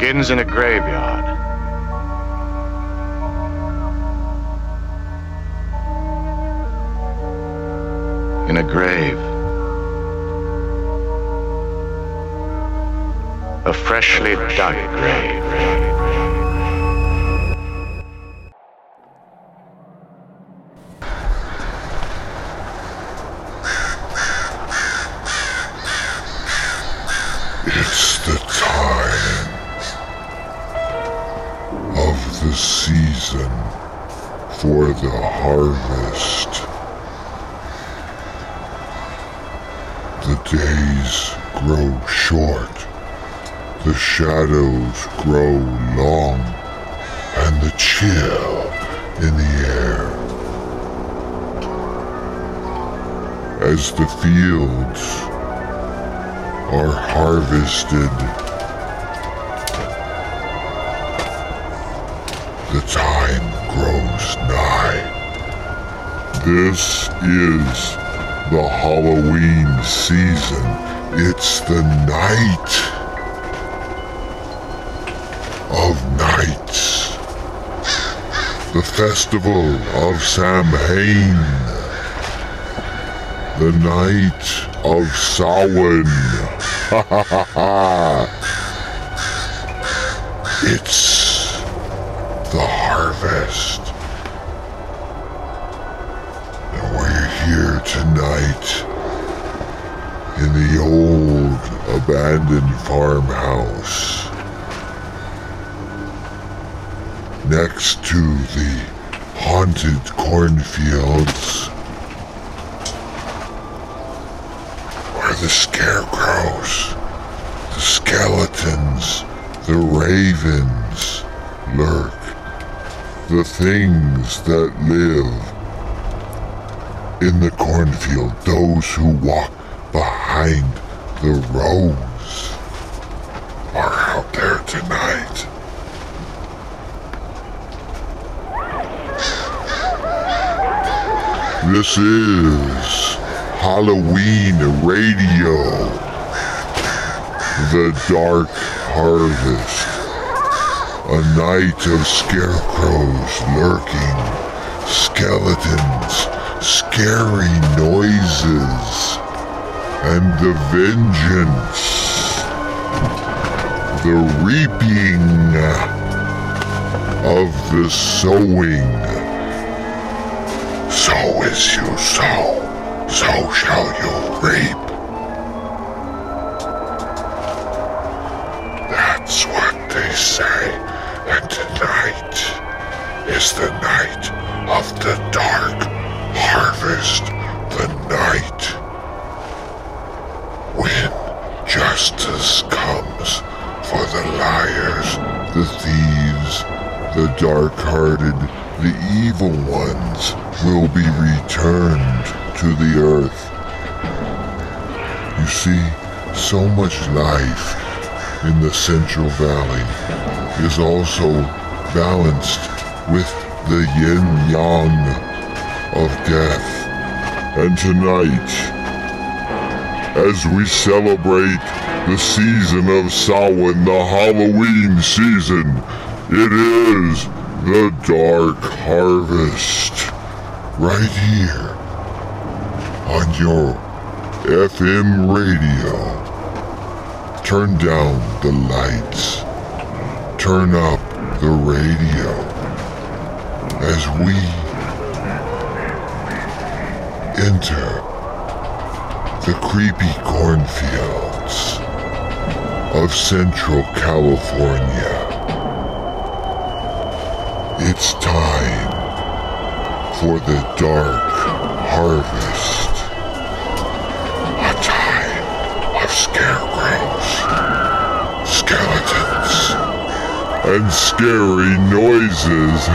begins in a graveyard. In a grave. A freshly dug grave. The harvest. The days grow short, the shadows grow long, and the chill in the air. As the fields are harvested. This is the Halloween season. It's the night of nights. The festival of Samhain. The night of Samhain. Ha ha ha ha! It's next to the haunted cornfields where the scarecrows, the skeletons, the ravens. Lurk, the things that live in the cornfield, those who walk behind the rows are out there tonight. This is Halloween Radio. The Dark Harvest. A night of scarecrows lurking, skeletons, scary noises, and the vengeance. The reaping of the sowing. So is you sow, so shall you reap. See, so much life in the Central Valley is also balanced with the yin yang of death. And tonight, as we celebrate the season of Samhain, the Halloween season, it is the Dark Harvest. Right here on your FM radio. Turn down the lights. Turn up the radio. As we enter the creepy cornfields of Central California. It's time for the dark harvest. A time of scarecrows, skeletons, and scary noises.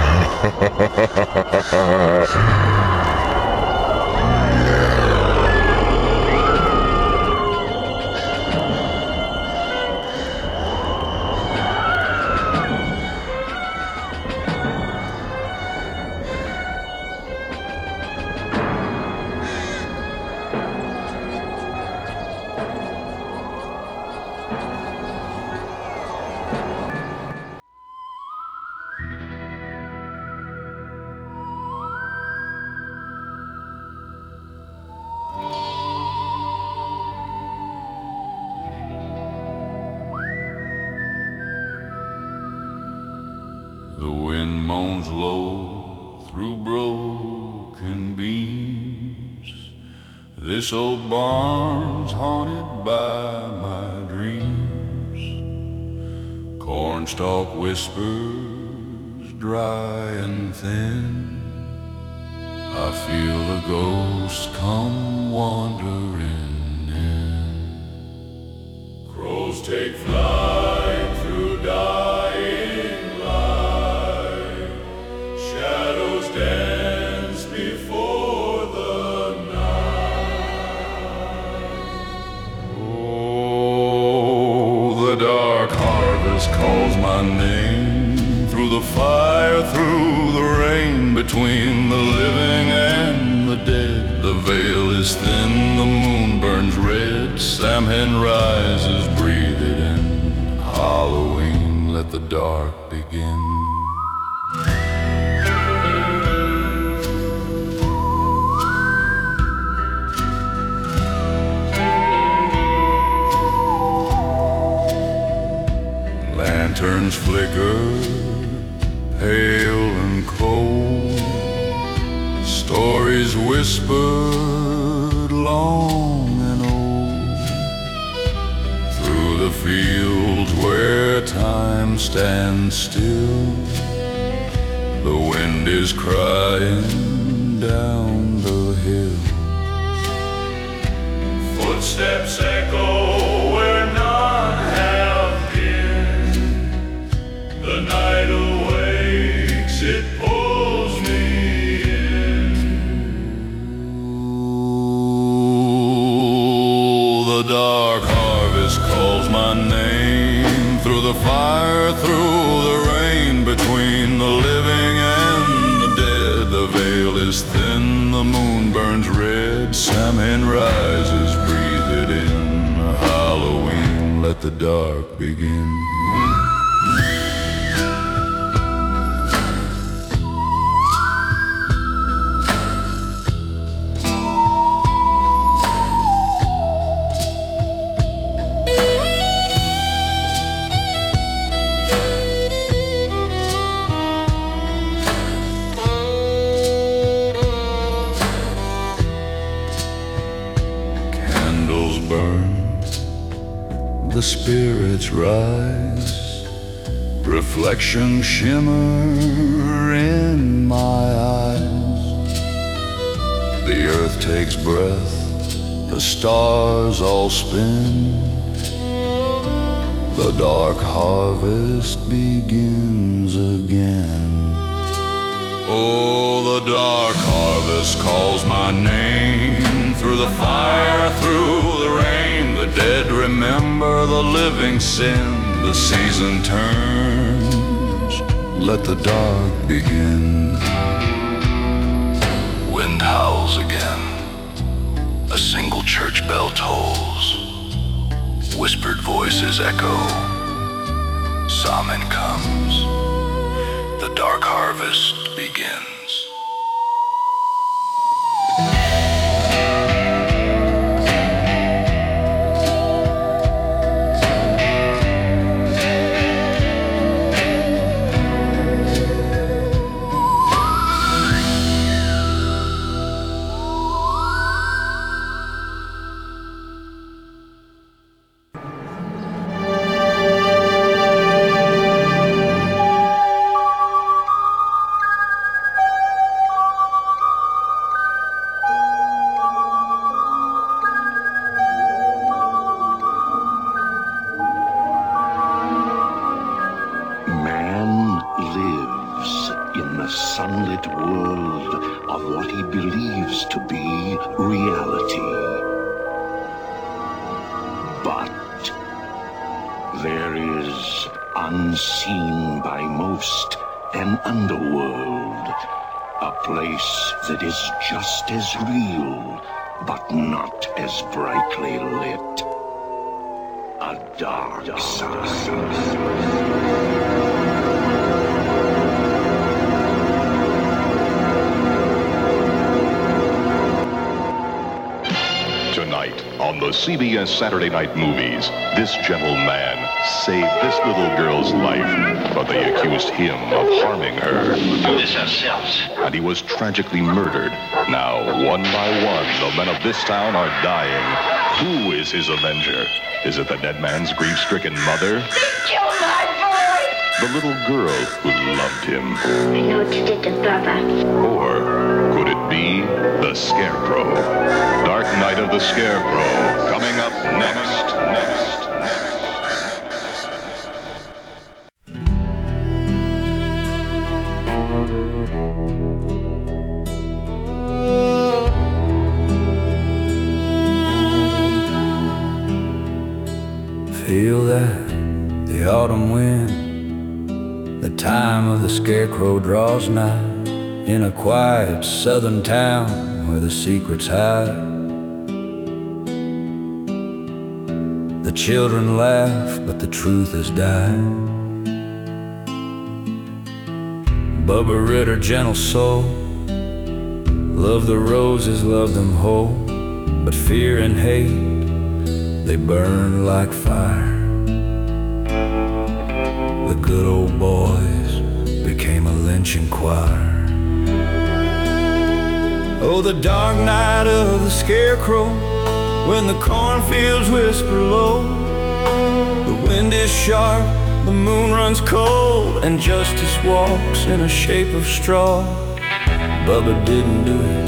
whispers dry and thin. I feel a ghost come wandering in. Crows take flight fire, through the rain, between the living and the dead. The veil is thin, the moon burns red. Samhain rises, breathe it in. Halloween, let the dark begin. Lanterns flicker, time stands still, the wind is crying down rises, breathe it in. Halloween, let the dark begin. Reflections shimmer in my eyes. The earth takes breath, the stars all spin. The dark harvest begins again. Oh, the dark harvest calls my name through the fire, through the rain. The dead remember the living sin. The season turns. Let the dark begin. Wind howls again. A single church bell tolls. Whispered voices echo. Samhain comes. The dark harvest begins. Dark side. Tonight on the CBS Saturday Night Movies, this gentleman saved this little girl's life, but they accused him of harming her. Do this ourselves. And he was tragically murdered. Now, one by one, the men of this town are dying. Who is his avenger? Is it the dead man's grief-stricken mother? They killed my boy! The little girl who loved him? I know what you did to Bubba. Or could it be the Scarecrow? Dark Night of the Scarecrow, coming up next, next. Scarecrow draws nigh in a quiet southern town where the secrets hide. The children laugh, but the truth has died. Bubba Ritter, gentle soul, love the roses, love them whole, but fear and hate they burn like fire. The good old boys became a lynching choir. Oh, the dark night of the scarecrow, when the cornfields whisper low. The wind is sharp, the moon runs cold, and justice walks in a shape of straw. Bubba didn't do it.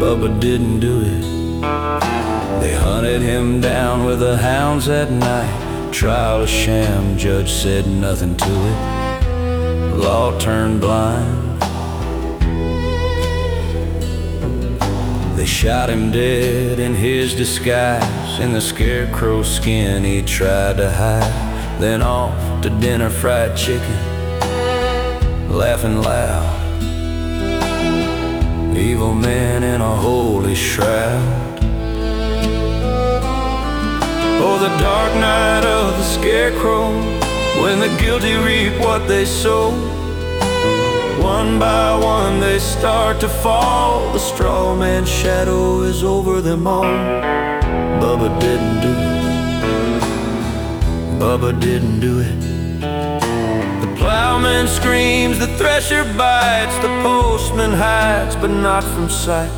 Bubba didn't do it. They hunted him down with the hounds at night. Trial a sham, judge said nothing to it. Law turned blind. They shot him dead in his disguise. In the scarecrow skin he tried to hide. Then off to dinner fried chicken, laughing loud. Evil men in a holy shroud. Oh, the dark night of the scarecrow, when the guilty reap what they sow. One by one they start to fall. The straw man's shadow is over them all. Bubba didn't do it. Bubba didn't do it. The plowman screams, the thresher bites, the postman hides, but not from sight.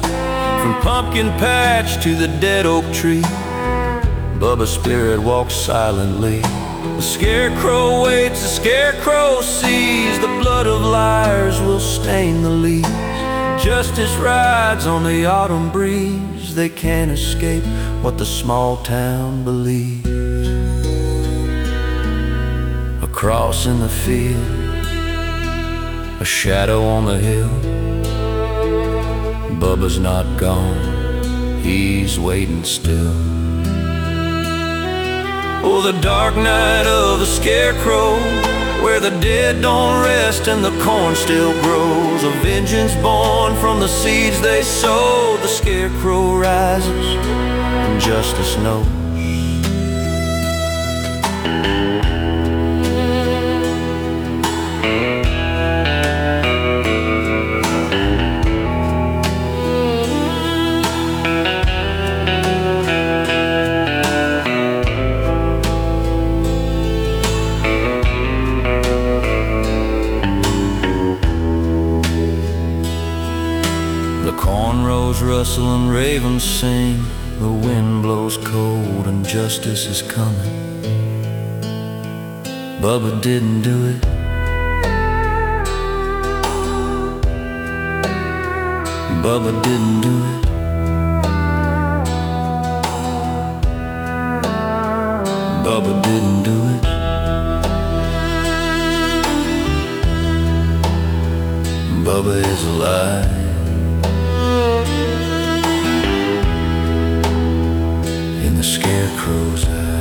From pumpkin patch to the dead oak tree. Bubba's spirit walks silently. The scarecrow waits, the scarecrow sees. The blood of liars will stain the leaves. Justice rides on the autumn breeze. They can't escape what the small town believes. A cross in the field, a shadow on the hill. Bubba's not gone, he's waiting still. Oh, the dark night of the scarecrow, where the dead don't rest and the corn still grows. A vengeance born from the seeds they sow. The scarecrow rises, and justice knows. Rustle and sing. The wind blows cold and justice is coming. Bubba didn't do it. Bubba didn't do it. Bubba didn't do it. Bubba is alive. Scarecrow's eye.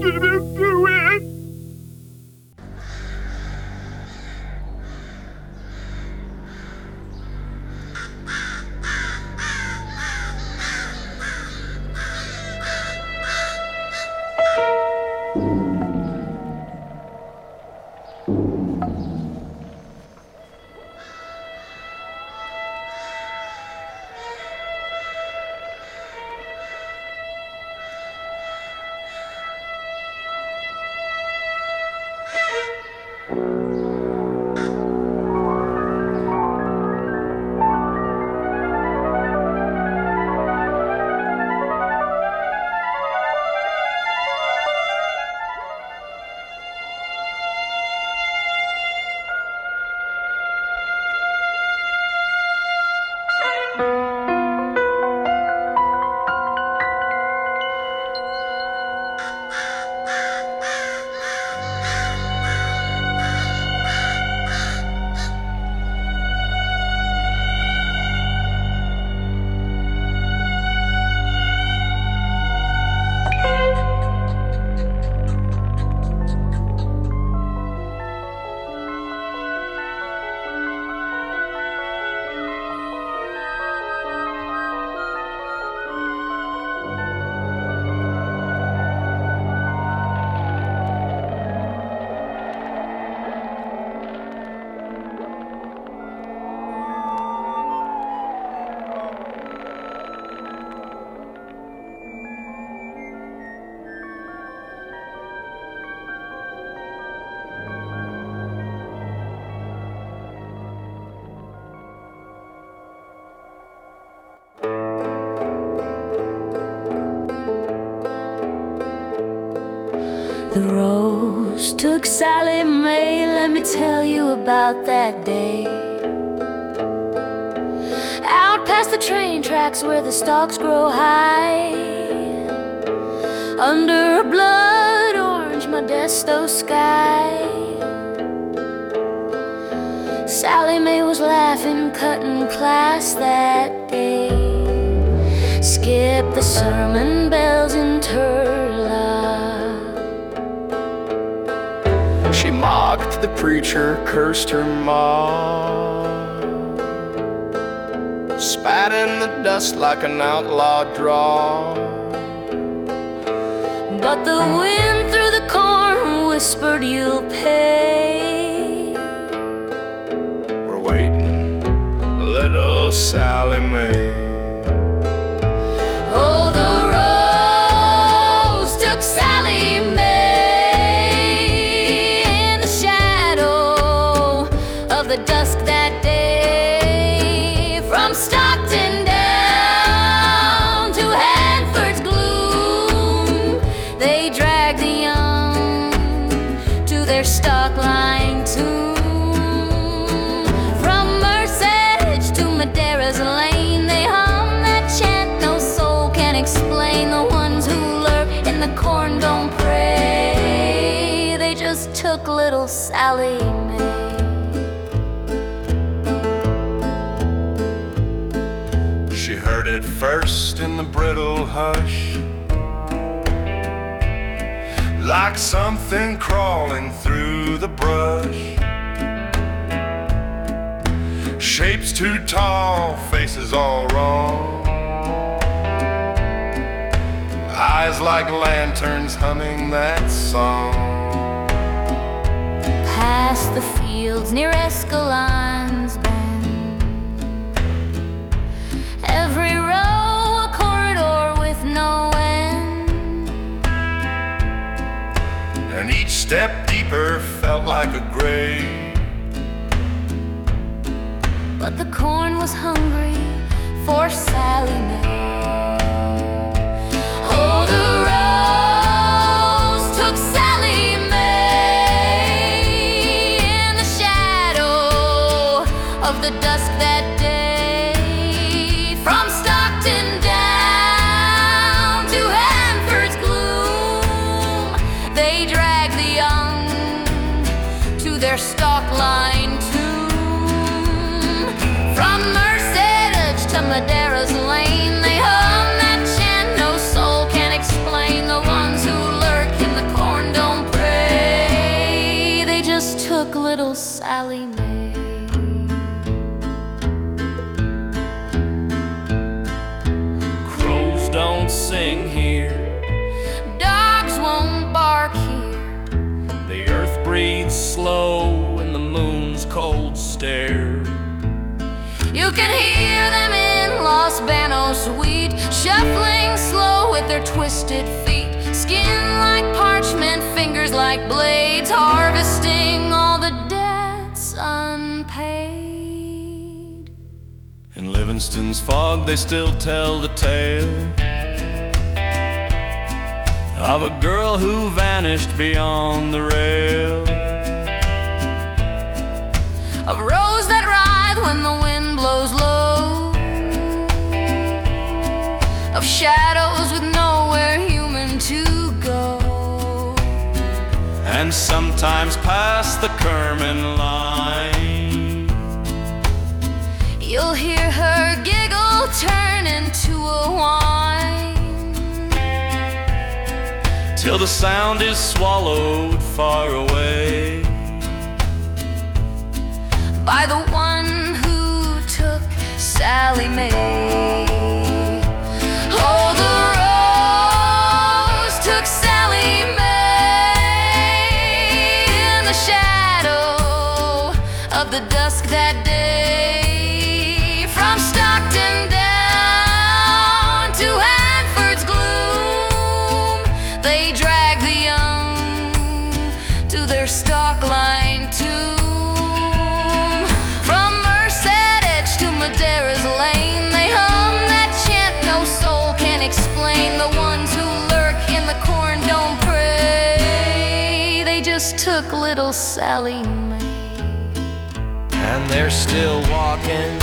Didn't do! The rose took Sally Mae, let me tell you about that day. Out past the train tracks where the stalks grow high. Under a blood orange Modesto sky. Sally Mae was laughing, cutting class that day. Skip the sermon bells and Turla. Mocked the preacher, cursed her mom. Spat in the dust like an outlaw draw. But the wind through the corn whispered, You'll pay. We're waiting, little Sally Mae. Brittle hush. Like something crawling through the brush. Shapes too tall, faces all wrong. Eyes like lanterns humming that song. Past the fields near Escalon's step deeper felt like a grave. But the corn was hungry for Sally Mae. Shuffling slow with their twisted feet, skin like parchment, fingers like blades, harvesting all the debts unpaid. In Livingston's fog, they still tell the tale of a girl who vanished beyond the rail. Of rose shadows with nowhere human to go. And sometimes past the Kerman line. You'll hear her giggle turn into a whine. Till the sound is swallowed far away. by the one who took Sally Mae. Sally Mae. And they're still walking.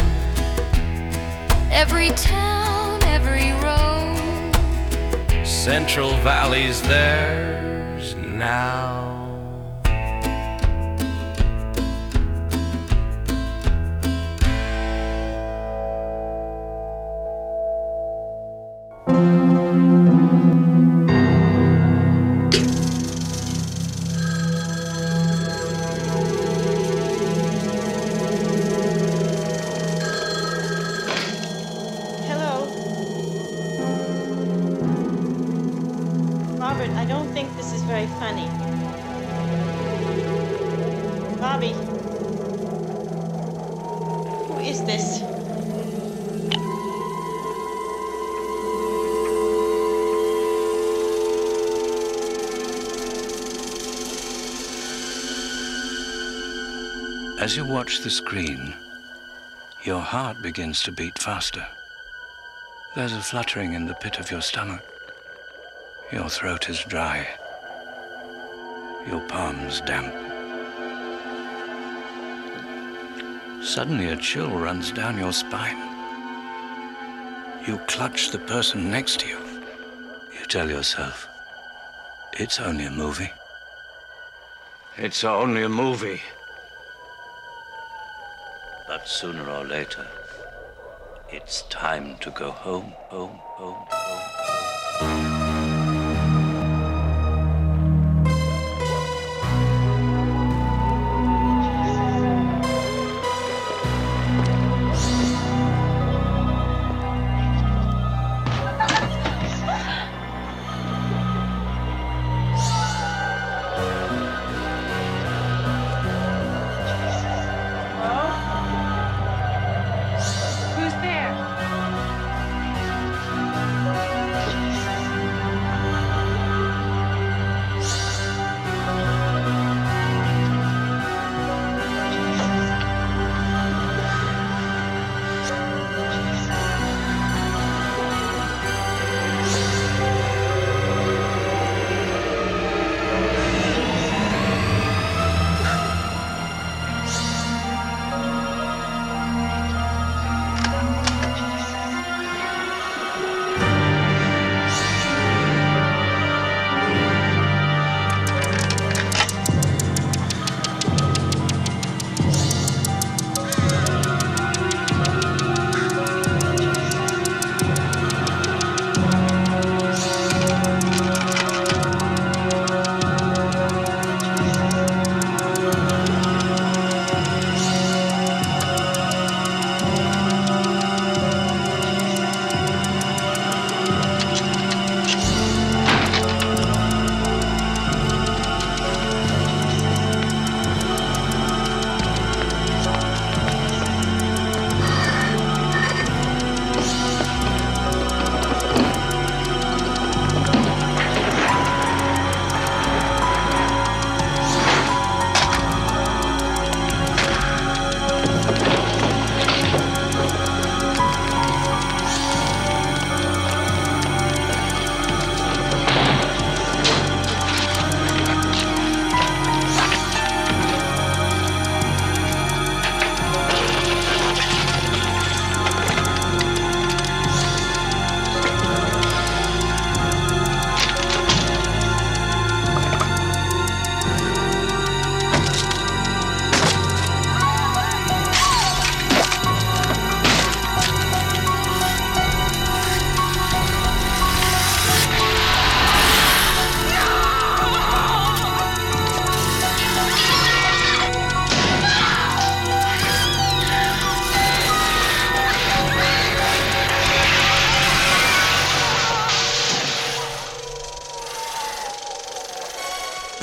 Every town, every road. Central Valley's theirs now. Very funny. Bobby. Who is this? As you watch the screen, your heart begins to beat faster. There's a fluttering in the pit of your stomach. Your throat is dry. Your palms damp. Suddenly a chill runs down your spine. You clutch the person next to you. You tell yourself, it's only a movie. It's only a movie. But sooner or later, it's time to go home, home, home, home.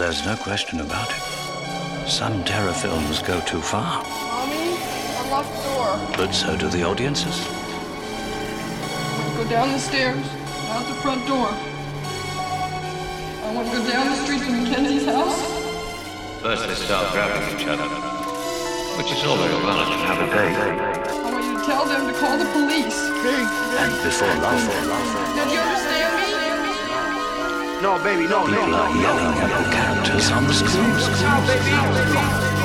There's no question about it. Some terror films go too far, Mommy, unlock the door. but so do the audiences. Go down the stairs, out the front door. I want to go down the street to Mackenzie's house. First they start grabbing each other. Which is all very well if you have a date. I want you to tell them to call the police. And before long, Did you understand me? No, baby, no, people are yelling at the characters on the screen. I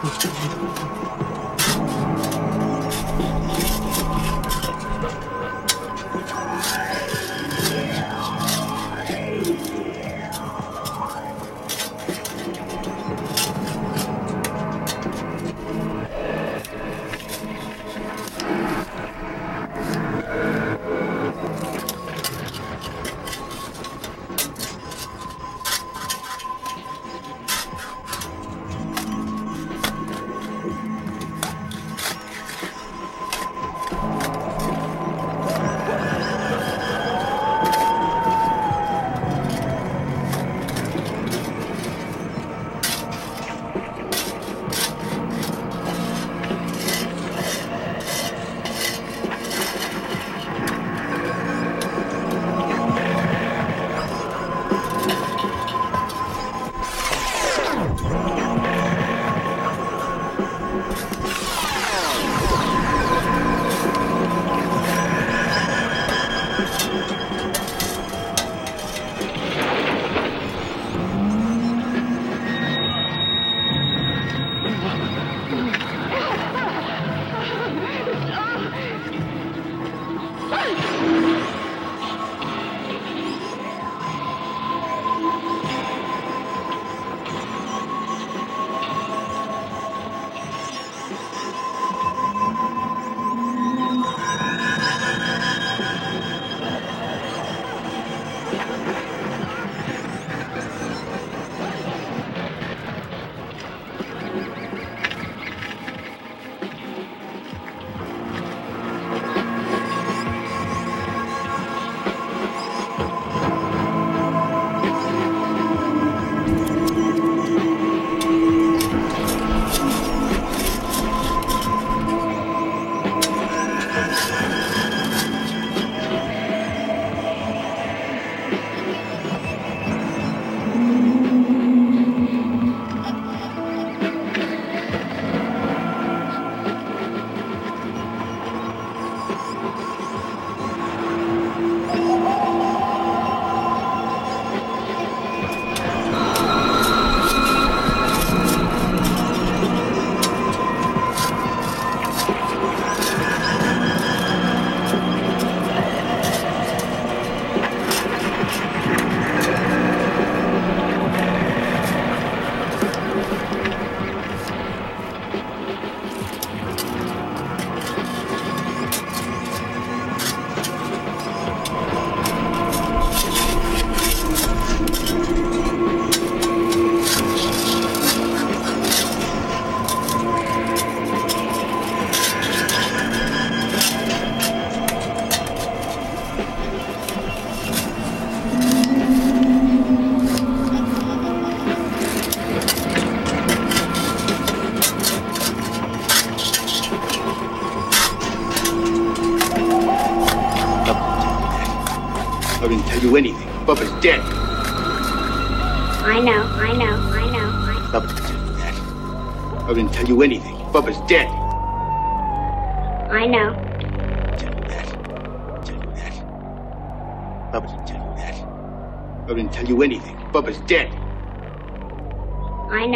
你这个女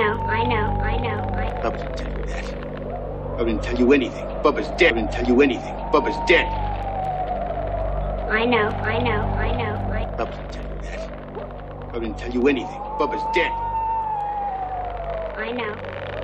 know, I know, I know. I... Bubba didn't tell you that. I didn't tell you anything. Bubba's dead. I didn't tell you anything. Bubba's dead. I know, I know, I know. I... Bubba didn't tell you that. I didn't tell you anything. Bubba's dead. I know.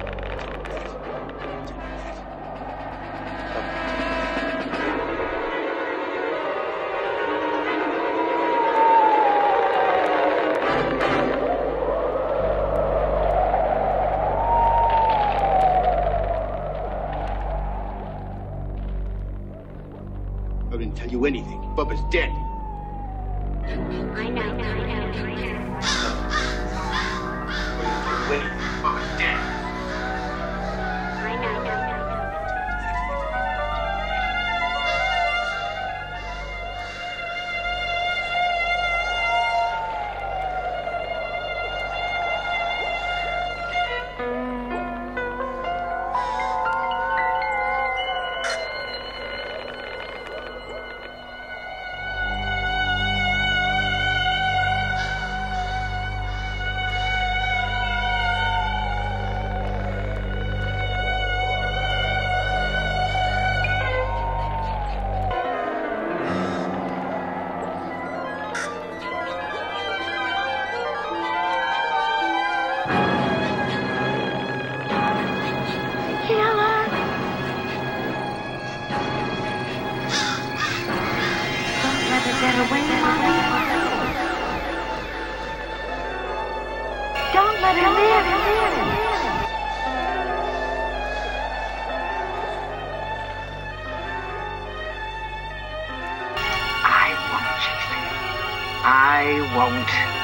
I won't.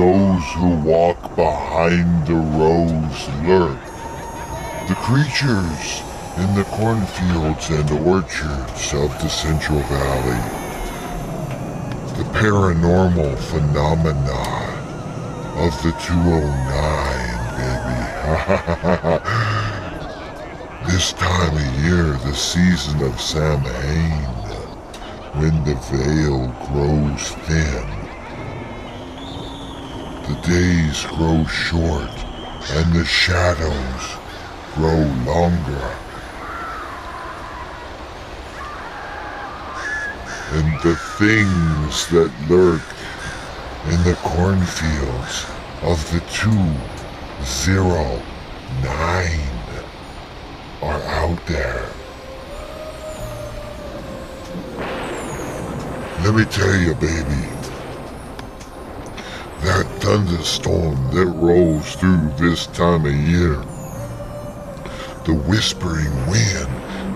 Those who walk behind the rows lurk. The creatures in the cornfields and orchards of the Central Valley. The paranormal phenomena of the 209, baby. this time of year, the season of Samhain, when the veil grows thin. Days grow short and the shadows grow longer. And the things that lurk in the cornfields of the 209 are out there. Let me tell you, baby, thunderstorm that rolls through this time of year, the whispering wind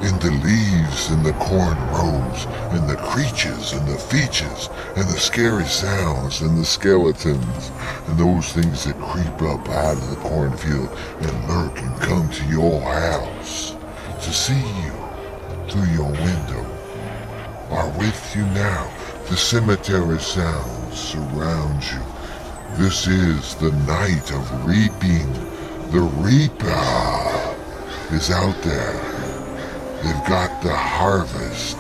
in the leaves in the corn rows, and the creatures and the features, and the scary sounds and the skeletons, and those things that creep up out of the cornfield and lurk and come to your house to see you through your window are with you now. The cemetery sounds surround you. This is the night of reaping. The reaper is out there. They've got the harvest,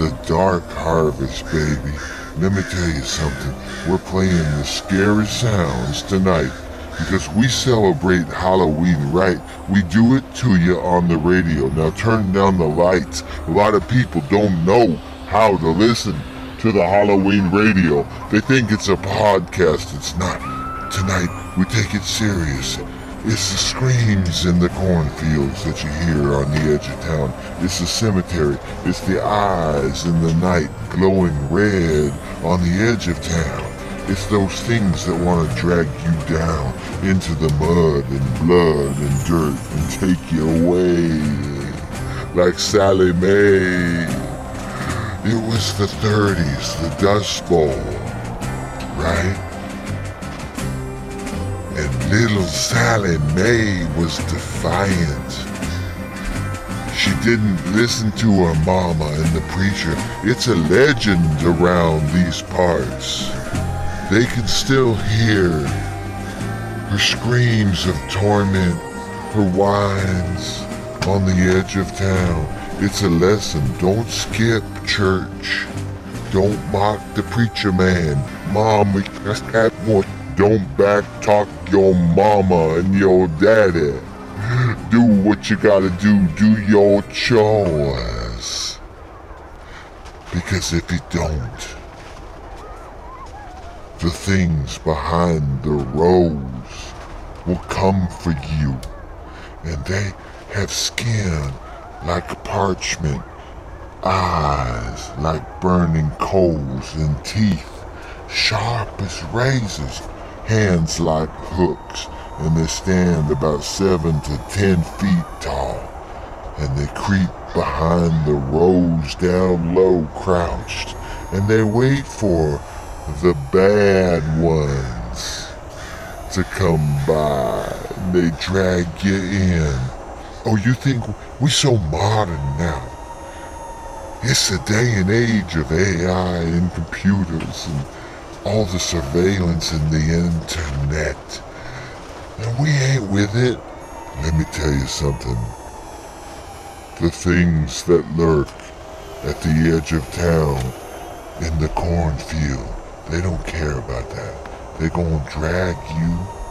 the dark harvest, baby. Let me tell you something. We're playing the scary sounds tonight because we celebrate Halloween right. We do it to you on the radio. Now turn down the lights. A lot of people don't know how to listen to the Halloween radio. They think it's a podcast. It's not. Tonight, we take it serious. It's the screams in the cornfields that you hear on the edge of town. It's the cemetery. It's the eyes in the night glowing red on the edge of town. It's those things that want to drag you down into the mud and blood and dirt and take you away. Like Sally Mae. It was the 30s, the Dust Bowl, right? And little Sally Mae was defiant. She didn't listen to her mama and the preacher. It's a legend around these parts. They can still hear her screams of torment, her whines on the edge of town. It's a lesson. Don't skip church. Don't mock the preacher man. Mom, we just got more. Don't backtalk your mama and your daddy. Do what you gotta do. Do your chores. Because if you don't, the things behind the rows will come for you, and they have skin like parchment, eyes like burning coals, and teeth sharp as razors, hands like hooks, and they stand about seven to ten feet tall, and they creep behind the rows down low crouched, and they wait for the bad ones to come by. They drag you in. Oh, you think we're so modern now? It's the day and age of AI and computers and all the surveillance and the internet. And we ain't with it. Let me tell you something. The things that lurk at the edge of town in the cornfield they don't care about that. They're gonna drag you.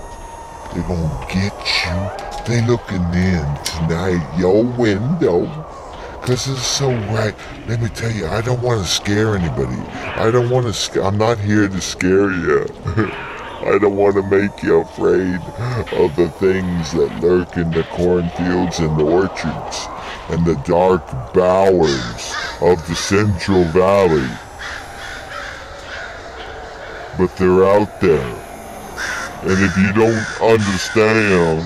They're gonna get you. They looking in tonight, your window. Cause it's so right. Let me tell you, I don't want to scare anybody. I don't want to. Sc- I'm not here to scare you. I don't want to make you afraid of the things that lurk in the cornfields and the orchards and the dark bowers of the Central Valley but they're out there. And if you don't understand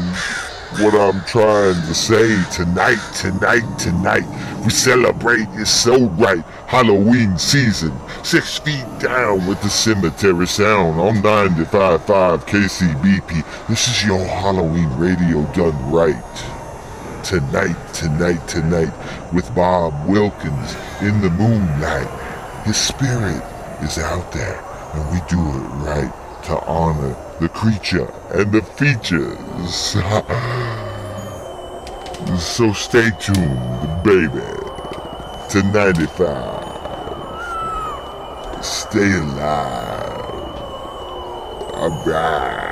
what I'm trying to say tonight, tonight, tonight, we celebrate it's so right. Halloween season, six feet down with the cemetery sound on 95.5 KCBP. This is your Halloween radio done right. Tonight, tonight, tonight, with Bob Wilkins in the moonlight. His spirit is out there and we do it right to honor the creature and the features. so stay tuned, baby, to 95. Stay alive. Alright.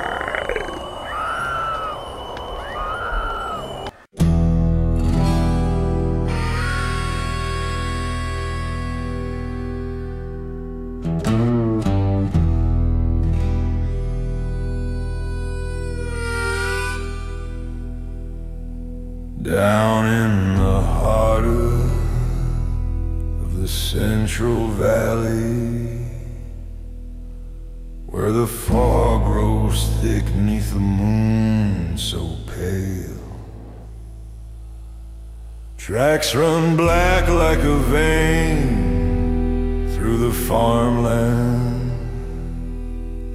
Valley, where the fog grows thick neath the moon so pale. Tracks run black like a vein through the farmland,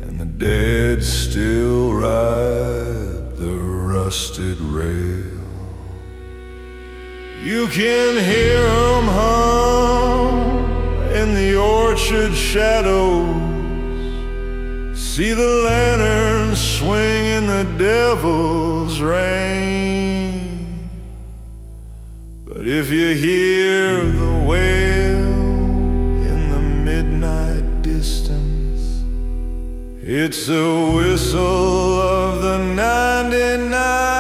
and the dead still ride the rusted rail. You can hear 'em hum orchard shadows. See the lanterns swing in the devil's rain. But if you hear the wail in the midnight distance, it's the whistle of the 99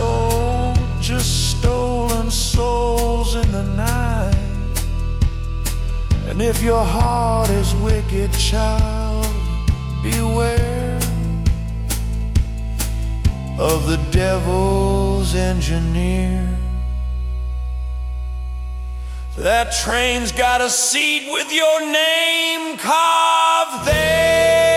soul, just stolen souls in the night. And if your heart is wicked, child, beware of the devil's engineer. That train's got a seat with your name carved there.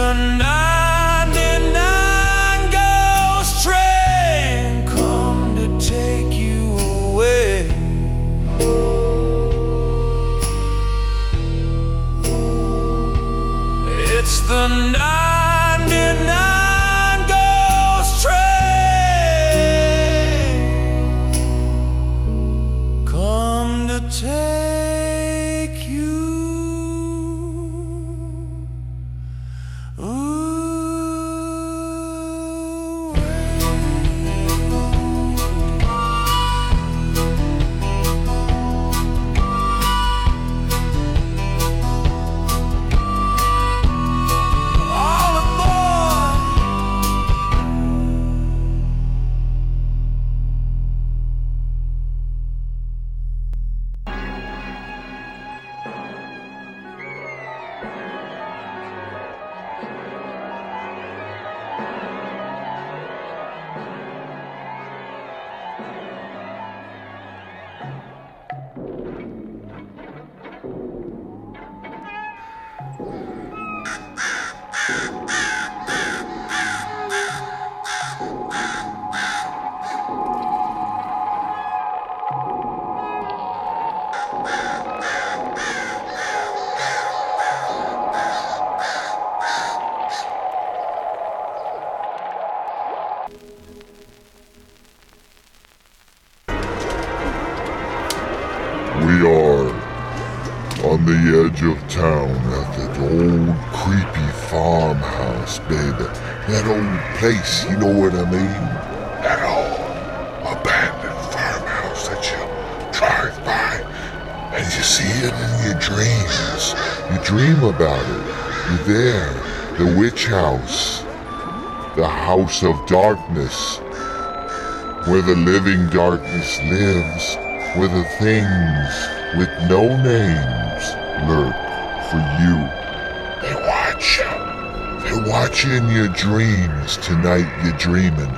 the night. About it. There. The witch house. The house of darkness. Where the living darkness lives. Where the things with no names lurk for you. They watch you. They watch you in your dreams. Tonight you're dreaming.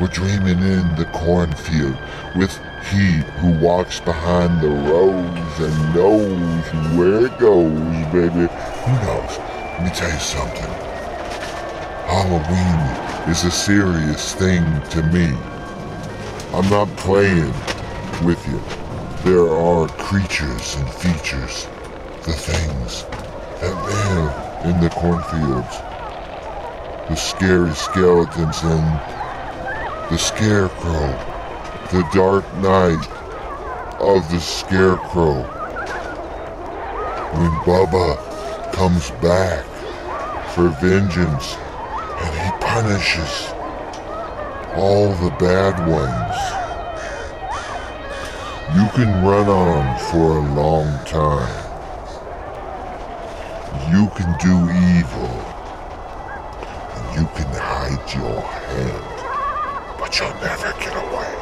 We're dreaming in the cornfield with he who walks behind the rows and knows where it goes, baby. Who knows? Let me tell you something. Halloween is a serious thing to me. I'm not playing with you. There are creatures and features, the things that live in the cornfields. The scary skeletons and the scarecrow. The dark night of the scarecrow. When Bubba comes back for vengeance and he punishes all the bad ones. You can run on for a long time. You can do evil. And you can hide your hand. But you'll never get away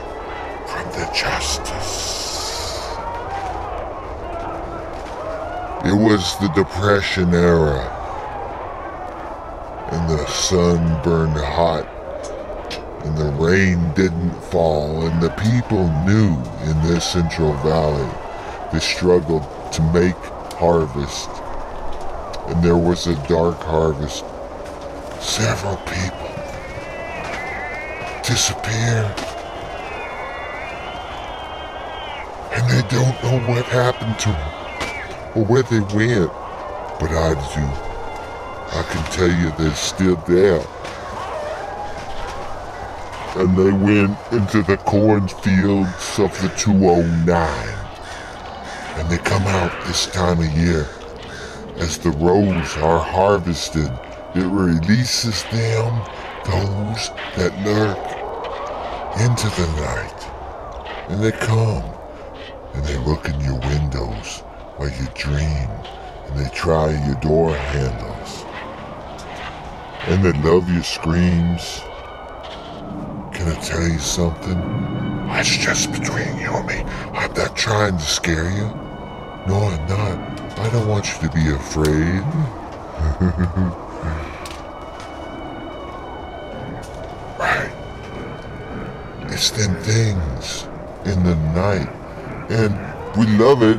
from the justice. It was the Depression era. And the sun burned hot. And the rain didn't fall, and the people knew in this Central Valley they struggled to make harvest, and there was a dark harvest. Several people disappeared, and they don't know what happened to them or where they went, but I do. I can tell you they're still there and they went into the cornfields of the 209. And they come out this time of year. As the rows are harvested, it releases them, those that lurk, into the night. And they come, and they look in your windows while you dream, and they try your door handles. And they love your screams can I tell you something? That's just between you and me. I'm not trying to scare you. No, I'm not. I don't want you to be afraid. right. It's them things in the night. And we love it.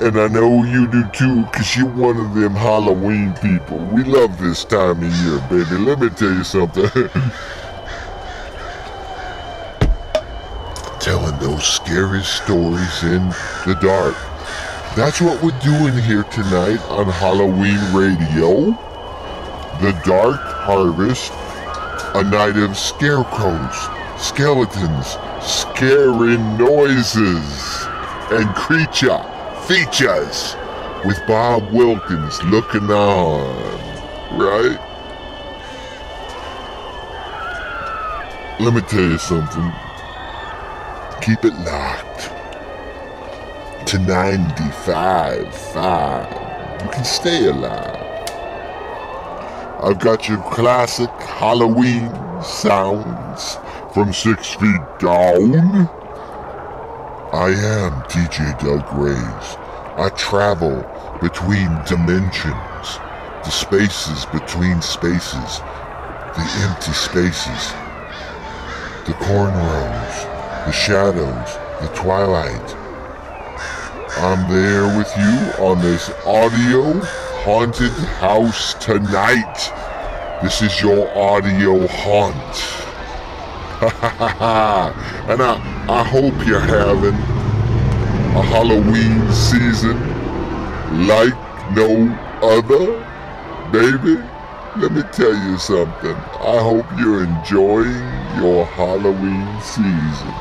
And I know you do too, because you're one of them Halloween people. We love this time of year, baby. Let me tell you something. telling those scary stories in the dark. That's what we're doing here tonight on Halloween Radio. The Dark Harvest, a night of scarecrows, skeletons, scary noises, and creature features with Bob Wilkins looking on, right? Let me tell you something keep it locked to 95 5. You can stay alive. I've got your classic Halloween sounds from six feet down. I am DJ Doug Graves. I travel between dimensions, the spaces between spaces, the empty spaces, the cornrows, the shadows, the twilight. I'm there with you on this audio haunted house tonight. This is your audio haunt. and I, I hope you're having a Halloween season like no other, baby. Let me tell you something. I hope you're enjoying your Halloween season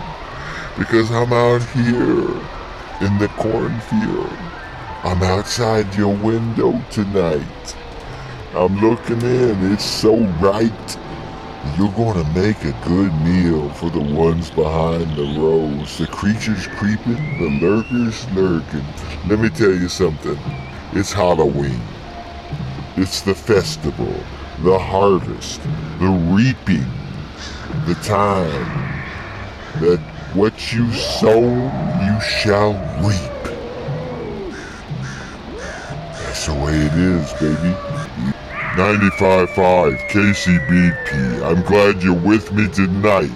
because I'm out here in the cornfield I'm outside your window tonight. I'm looking in. It's so right. You're gonna make a good meal for the ones behind the rows. The creatures creeping, the lurkers lurking. Let me tell you something. It's Halloween. It's the festival, the harvest, the reaping, the time that what you sow, you shall reap. That's the way it is, baby. 95.5 KCBP. I'm glad you're with me tonight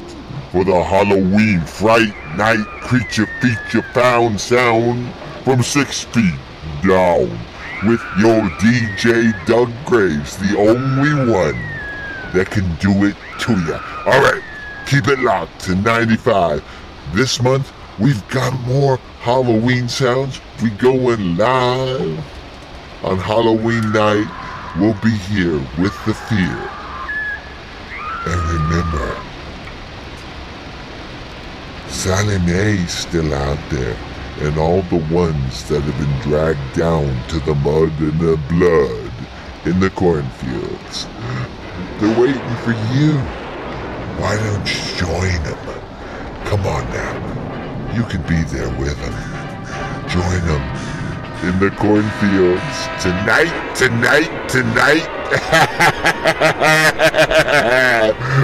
for the Halloween Fright Night Creature Feature Found Sound from six feet down with your DJ Doug Graves, the only one that can do it to you. All right, keep it locked to 95. This month we've got more Halloween sounds. We going live on Halloween night will be here with the fear. And remember, Sally Mae's still out there, and all the ones that have been dragged down to the mud and the blood in the cornfields. They're waiting for you. Why don't you join them? Come on now. You can be there with them. Join them in the cornfields tonight, tonight, tonight.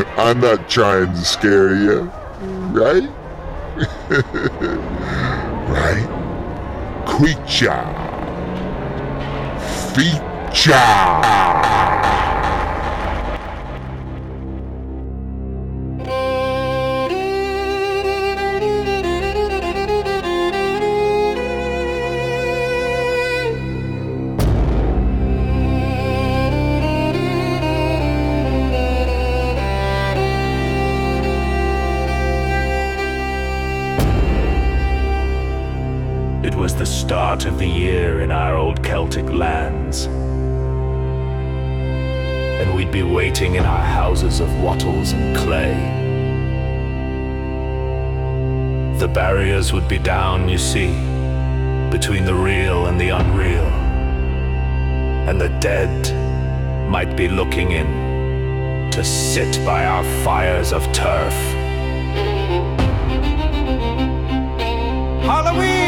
I'm not trying to scare you, right? right? Creature. Feature. Celtic lands. And we'd be waiting in our houses of wattles and clay. The barriers would be down, you see, between the real and the unreal. And the dead might be looking in to sit by our fires of turf. Halloween,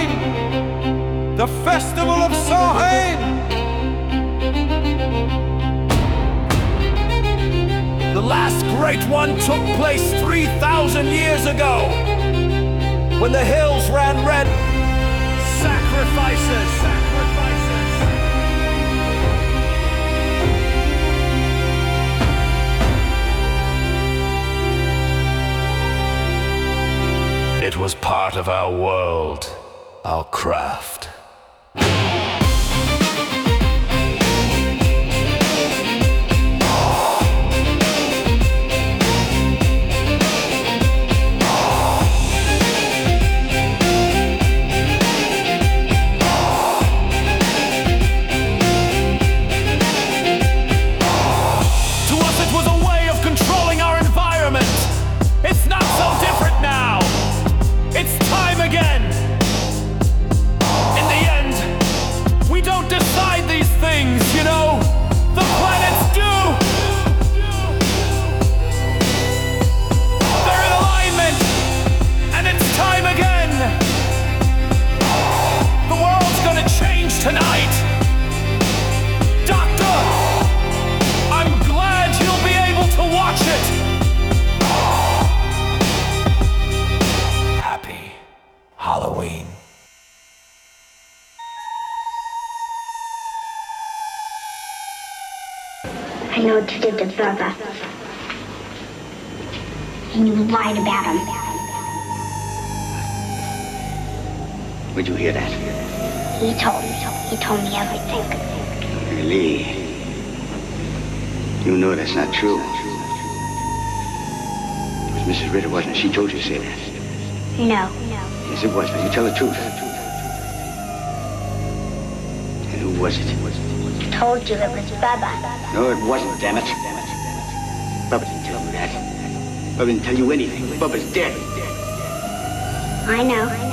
the festival of Samhain. The last great one took place 3,000 years ago when the hills ran red. Sacrifices, sacrifices. It was part of our world, our craft. Lied about him. Where'd you hear that? He told me. He told me everything. Really? You know that's not true. It was Mrs. Ritter, wasn't it? She told you to say that. No. Yes, it was. Now you tell the truth. And who was it? I told you it was Bubba. No, it wasn't, damn it. Bubba didn't tell you anything. Bubba's dead. I know.